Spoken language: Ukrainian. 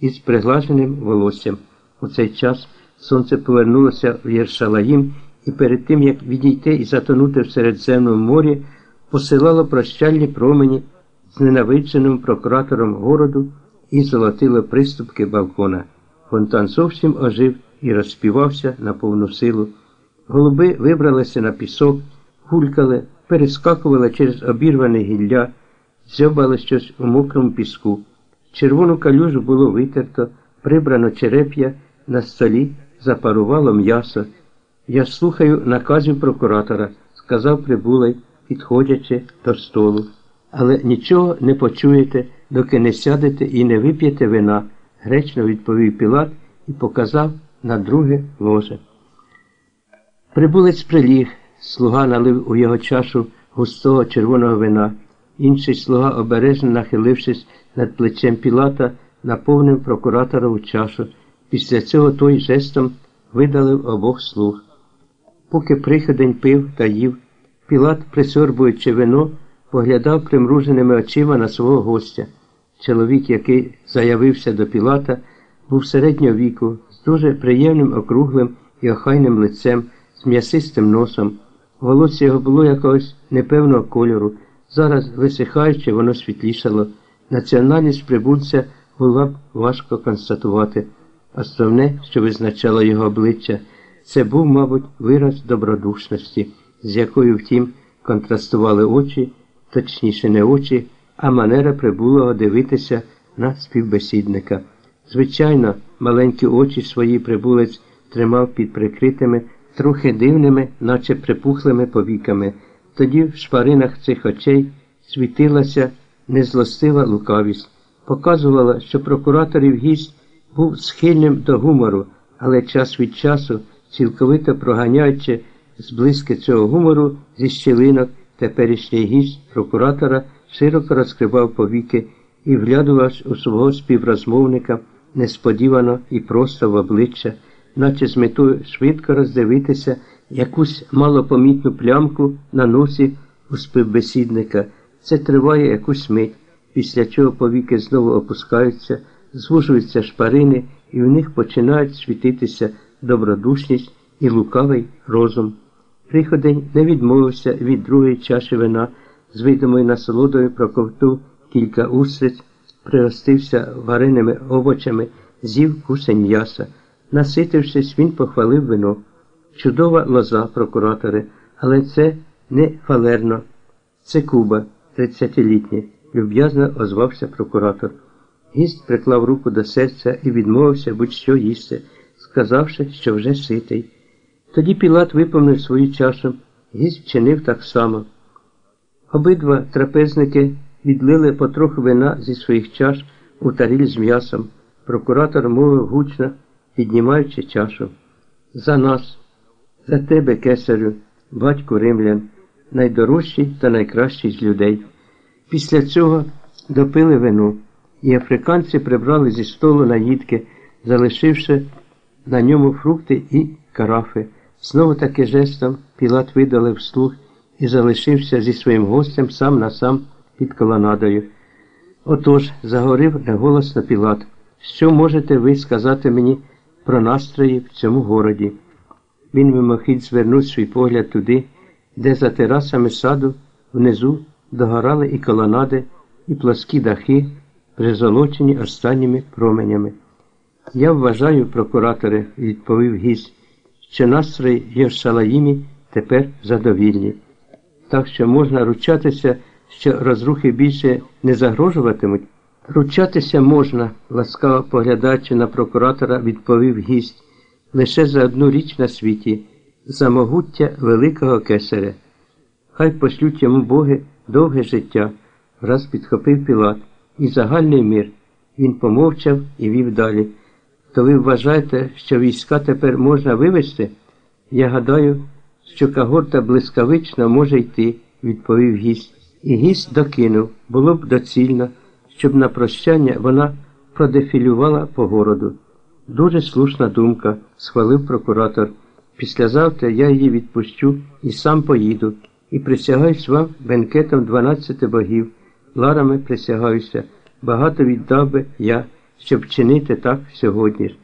із приглаженим волоссям. У цей час сонце повернулося в Єршалаїм і перед тим, як відійти і затонути в Середземному морі, посилало прощальні промені з ненавидженим прокуратором городу і золотило приступки балкона. Фонтан зовсім ожив і розспівався на повну силу. Голуби вибралися на пісок, гулькали, перескакували через обірване гілля, дзьобали щось у мокрому піску. Червону калюжу було витерто, прибрано череп'я, на столі запарувало м'ясо. Я слухаю наказів прокуратора, сказав прибулий, підходячи до столу. Але нічого не почуєте, доки не сядете і не вип'єте вина, гречно відповів Пілат і показав на друге ложе. Прибулець приліг, слуга налив у його чашу густого червоного вина. Інший слуга, обережно нахилившись над плечем Пілата, наповнив прокураторову чашу. Після цього той жестом видалив обох слуг. Поки приходень пив та їв, Пілат, присорбуючи вино, поглядав примруженими очима на свого гостя. Чоловік, який заявився до Пілата, був середнього віку, з дуже приємним округлим і охайним лицем, з м'ясистим носом. Волосся його було якогось непевного кольору. Зараз, висихаючи, воно світлішало. Національність прибульця була б важко констатувати. Основне, що визначало його обличчя, це був, мабуть, вираз добродушності, з якою, втім, контрастували очі, точніше не очі, а манера прибулого дивитися на співбесідника. Звичайно, маленькі очі свої прибулець тримав під прикритими, трохи дивними, наче припухлими повіками. Тоді в шпаринах цих очей світилася незлостива лукавість, показувала, що прокураторів гість був схильним до гумору, але час від часу, цілковито проганяючи зблизьки цього гумору зі щілинок, теперішній гість прокуратора широко розкривав повіки і вглядувався у свого співрозмовника несподівано і просто в обличчя, наче з метою швидко роздивитися якусь малопомітну плямку на носі у співбесідника. Це триває якусь мить, після чого повіки знову опускаються, звужуються шпарини, і в них починають світитися добродушність і лукавий розум. Приходень не відмовився від другої чаші вина, з видимою насолодою проковтув кілька устриць, пригостився вареними овочами, з'їв кусень м'яса. Наситившись, він похвалив вино. Чудова лоза, прокуратори, але це не фалерно, це Куба, тридцятилітнє, люб'язно озвався прокуратор. Гість приклав руку до серця і відмовився будь-що їсти, сказавши, що вже ситий. Тоді Пілат виповнив свою чашу, гість вчинив так само. Обидва трапезники відлили потроху вина зі своїх чаш у таріль з м'ясом. Прокуратор мовив гучно, піднімаючи чашу. За нас, за тебе, кесарю, батьку римлян, найдорожчий та найкращий з людей. Після цього допили вино, і африканці прибрали зі столу наїдки, залишивши на ньому фрукти і карафи. Знову таки жестом Пілат видалив слух і залишився зі своїм гостем сам на сам під колонадою. Отож, загорив неголосно Пілат. Що можете ви сказати мені про настрої в цьому городі? Він мимохідь звернув свій погляд туди, де за терасами саду внизу догорали і колонади, і пласкі дахи, призолочені останніми променями. Я вважаю, прокуратори, відповів гість, що настрої є в Шалаїмі тепер задовільні. Так що можна ручатися, що розрухи більше не загрожуватимуть. Ручатися можна, ласкаво поглядаючи на прокуратора, відповів гість, лише за одну річ на світі за могуття великого кесаря. Хай пошлють йому боги довге життя, раз підхопив Пілат, і загальний мир. Він помовчав і вів далі. То ви вважаєте, що війська тепер можна вивести? Я гадаю, що кагорта блискавично може йти, відповів гість. І гість докинув, було б доцільно, щоб на прощання вона продефілювала по городу. Дуже слушна думка, схвалив прокуратор. Післязавтра я її відпущу і сам поїду, і присягаюсь вам бенкетом дванадцяти богів, ларами присягаюся, багато віддав би я щоб чинити так сьогодні ж.